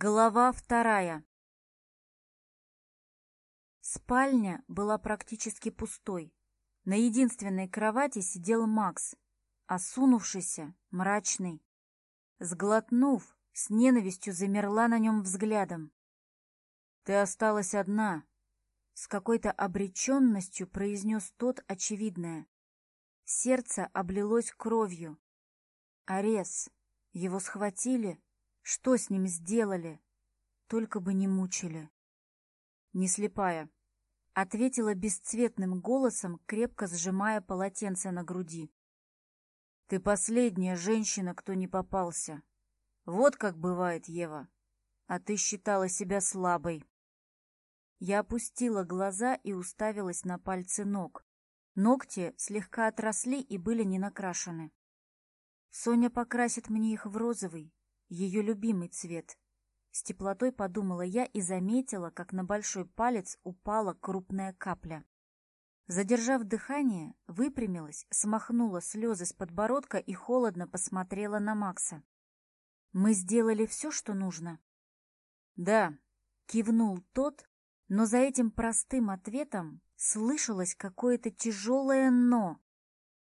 Глава вторая Спальня была практически пустой. На единственной кровати сидел Макс, осунувшийся, а мрачный. Сглотнув, с ненавистью замерла на нем взглядом. «Ты осталась одна», — с какой-то обреченностью произнес тот очевидное. Сердце облилось кровью. Арес. Его схватили, что с ним сделали? Только бы не мучили. Не слепая. Ответила бесцветным голосом, крепко сжимая полотенце на груди. Ты последняя женщина, кто не попался. Вот как бывает, Ева. А ты считала себя слабой. Я опустила глаза и уставилась на пальцы ног. Ногти слегка отросли и были не накрашены. Соня покрасит мне их в розовый, ее любимый цвет. С теплотой подумала я и заметила, как на большой палец упала крупная капля. Задержав дыхание, выпрямилась, смахнула слезы с подбородка и холодно посмотрела на Макса. «Мы сделали все, что нужно?» «Да», — кивнул тот, но за этим простым ответом слышалось какое-то тяжелое «но».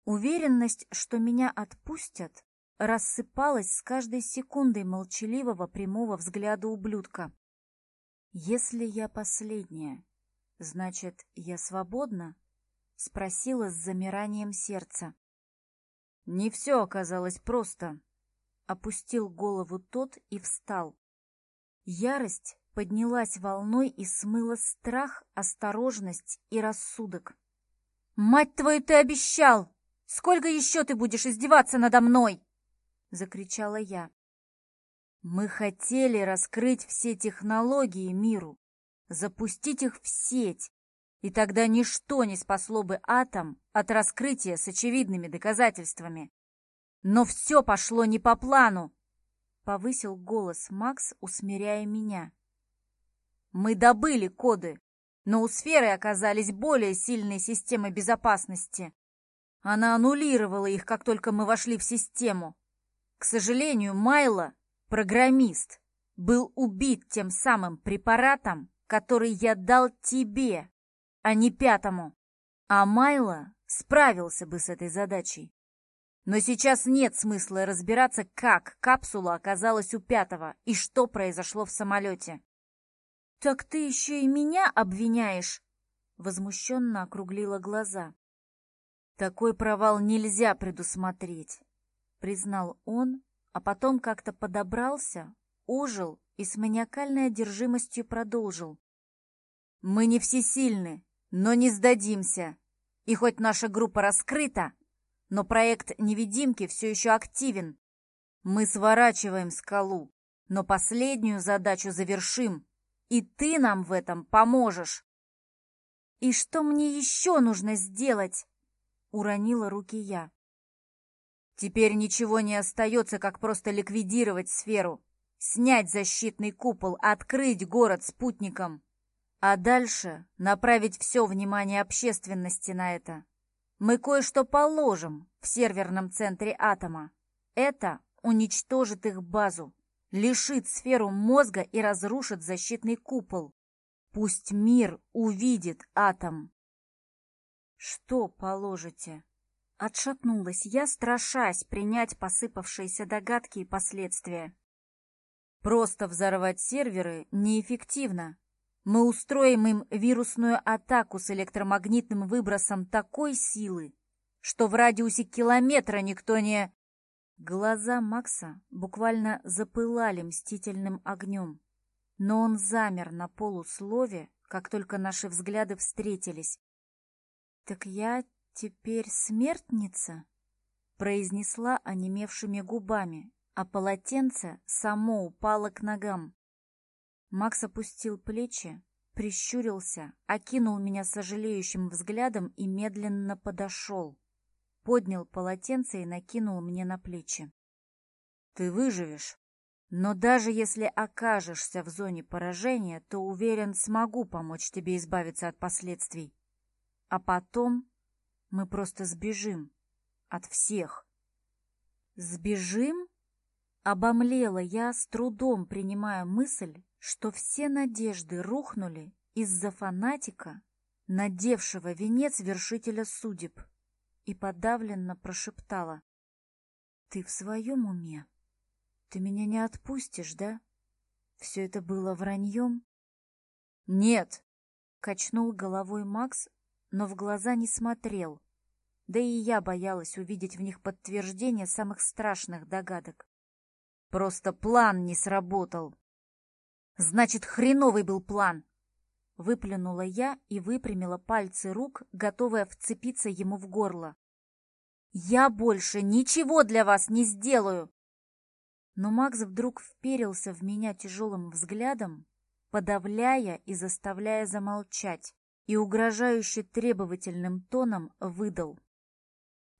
Уверенность, что меня отпустят, рассыпалась с каждой секундой молчаливого прямого взгляда ублюдка. «Если я последняя, значит, я свободна?» — спросила с замиранием сердца. «Не все оказалось просто», — опустил голову тот и встал. Ярость поднялась волной и смыла страх, осторожность и рассудок. «Мать твою, ты обещал! Сколько еще ты будешь издеваться надо мной?» — закричала я. «Мы хотели раскрыть все технологии миру, запустить их в сеть, и тогда ничто не спасло бы атом от раскрытия с очевидными доказательствами. Но все пошло не по плану!» — повысил голос Макс, усмиряя меня. «Мы добыли коды, но у сферы оказались более сильные системы безопасности. Она аннулировала их, как только мы вошли в систему». К сожалению, Майло, программист, был убит тем самым препаратом, который я дал тебе, а не пятому. А Майло справился бы с этой задачей. Но сейчас нет смысла разбираться, как капсула оказалась у пятого и что произошло в самолете. «Так ты еще и меня обвиняешь?» Возмущенно округлила глаза. «Такой провал нельзя предусмотреть признал он, а потом как-то подобрался, ожил и с маниакальной одержимостью продолжил. «Мы не всесильны, но не сдадимся. И хоть наша группа раскрыта, но проект «Невидимки» все еще активен. Мы сворачиваем скалу, но последнюю задачу завершим, и ты нам в этом поможешь». «И что мне еще нужно сделать?» — уронила руки я. Теперь ничего не остается, как просто ликвидировать сферу, снять защитный купол, открыть город спутником, а дальше направить все внимание общественности на это. Мы кое-что положим в серверном центре атома. Это уничтожит их базу, лишит сферу мозга и разрушит защитный купол. Пусть мир увидит атом. Что положите? Отшатнулась я, страшась принять посыпавшиеся догадки и последствия. Просто взорвать серверы неэффективно. Мы устроим им вирусную атаку с электромагнитным выбросом такой силы, что в радиусе километра никто не... Глаза Макса буквально запылали мстительным огнем, но он замер на полуслове, как только наши взгляды встретились. «Так я «Теперь смертница?» произнесла онемевшими губами, а полотенце само упало к ногам. Макс опустил плечи, прищурился, окинул меня сожалеющим взглядом и медленно подошел. Поднял полотенце и накинул мне на плечи. «Ты выживешь, но даже если окажешься в зоне поражения, то, уверен, смогу помочь тебе избавиться от последствий. А потом мы просто сбежим. От всех. Сбежим? Обомлела я, с трудом принимая мысль, что все надежды рухнули из-за фанатика, надевшего венец вершителя судеб, и подавленно прошептала. «Ты в своем уме? Ты меня не отпустишь, да? Все это было враньем?» «Нет!» — качнул головой Макс, но в глаза не смотрел. Да и я боялась увидеть в них подтверждение самых страшных догадок. Просто план не сработал. Значит, хреновый был план. Выплюнула я и выпрямила пальцы рук, готовая вцепиться ему в горло. «Я больше ничего для вас не сделаю!» Но Макс вдруг вперился в меня тяжелым взглядом, подавляя и заставляя замолчать и угрожающе требовательным тоном выдал.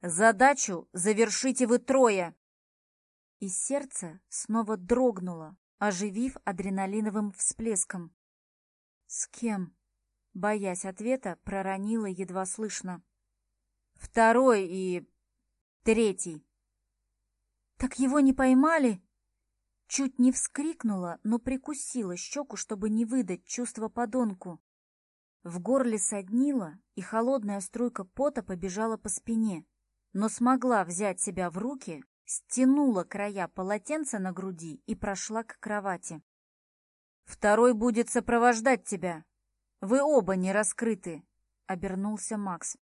«Задачу завершите вы трое!» И сердце снова дрогнуло, оживив адреналиновым всплеском. «С кем?» — боясь ответа, проронила едва слышно. «Второй и третий». «Так его не поймали?» Чуть не вскрикнула, но прикусила щеку, чтобы не выдать чувство подонку. В горле соднило, и холодная струйка пота побежала по спине, но смогла взять себя в руки, стянула края полотенца на груди и прошла к кровати. «Второй будет сопровождать тебя. Вы оба не раскрыты», — обернулся Макс.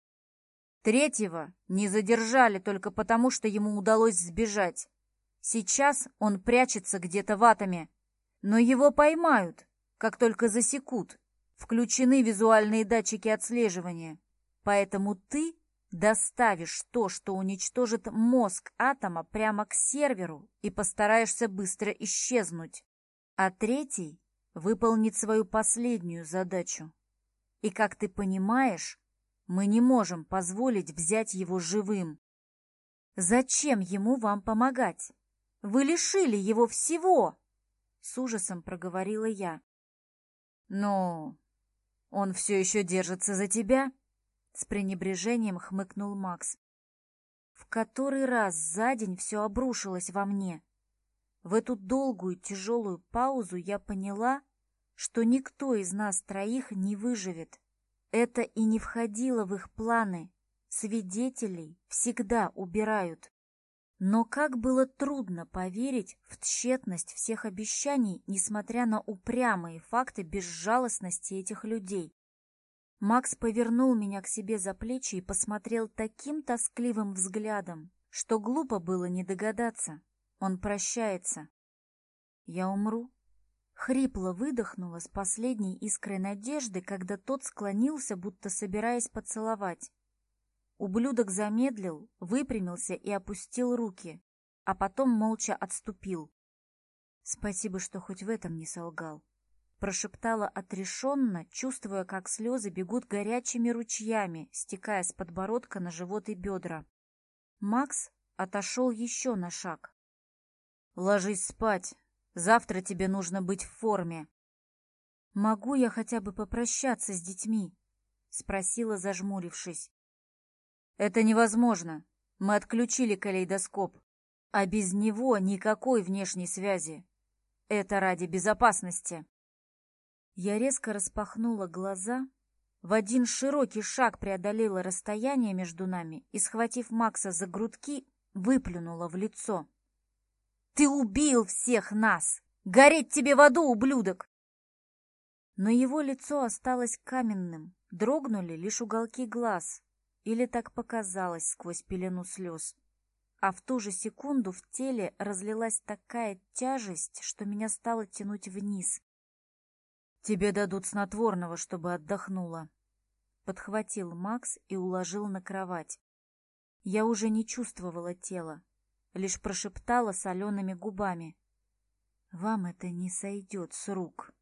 «Третьего не задержали только потому, что ему удалось сбежать. Сейчас он прячется где-то в атоме, но его поймают, как только засекут, включены визуальные датчики отслеживания, поэтому ты доставишь то, что уничтожит мозг атома прямо к серверу и постараешься быстро исчезнуть. А третий выполнит свою последнюю задачу. И, как ты понимаешь, мы не можем позволить взять его живым. Зачем ему вам помогать? Вы лишили его всего! С ужасом проговорила я. Но «Ну, он все еще держится за тебя?» С пренебрежением хмыкнул Макс. «В который раз за день все обрушилось во мне?» В эту долгую тяжелую паузу я поняла, что никто из нас троих не выживет. Это и не входило в их планы. Свидетелей всегда убирают. Но как было трудно поверить в тщетность всех обещаний, несмотря на упрямые факты безжалостности этих людей. Макс повернул меня к себе за плечи и посмотрел таким тоскливым взглядом, что глупо было не догадаться. Он прощается. Я умру. Хрипло выдохнула с последней искрой надежды, когда тот склонился, будто собираясь поцеловать. Ублюдок замедлил, выпрямился и опустил руки, а потом молча отступил. «Спасибо, что хоть в этом не солгал», — прошептала отрешенно, чувствуя, как слезы бегут горячими ручьями, стекая с подбородка на живот и бедра. Макс отошел еще на шаг. «Ложись спать. Завтра тебе нужно быть в форме». «Могу я хотя бы попрощаться с детьми?» — спросила, зажмурившись. Это невозможно. Мы отключили калейдоскоп. А без него никакой внешней связи. Это ради безопасности. Я резко распахнула глаза, в один широкий шаг преодолела расстояние между нами и, схватив Макса за грудки, выплюнула в лицо. «Ты убил всех нас! Гореть тебе в аду, ублюдок!» Но его лицо осталось каменным, дрогнули лишь уголки глаз, или так показалось сквозь пелену слез. А в ту же секунду в теле разлилась такая тяжесть, что меня стало тянуть вниз. «Тебе дадут снотворного, чтобы отдохнула», — подхватил Макс и уложил на кровать. Я уже не чувствовала тела, лишь прошептала солеными губами. «Вам это не сойдет с рук».